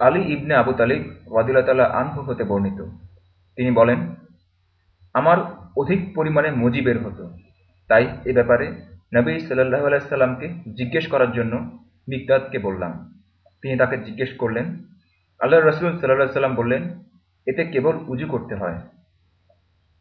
আলী ইবনে আবু তালিব ওয়াদিল্লা আনহু হতে বর্ণিত। তিনি বলেন, আমার অধিক পরিমাণে মজি বের হতো। তাই এ ব্যাপারে নবী সাল্লাহ আলাইসাল্লামকে জিজ্ঞেস করার জন্য মিকদাদকে বললাম। তিনি তাকে জিজ্ঞেস করলেন আল্লাহ রসুল সাল্লাহ সাল্লাম বললেন, এতে কেবল উজু করতে হয়।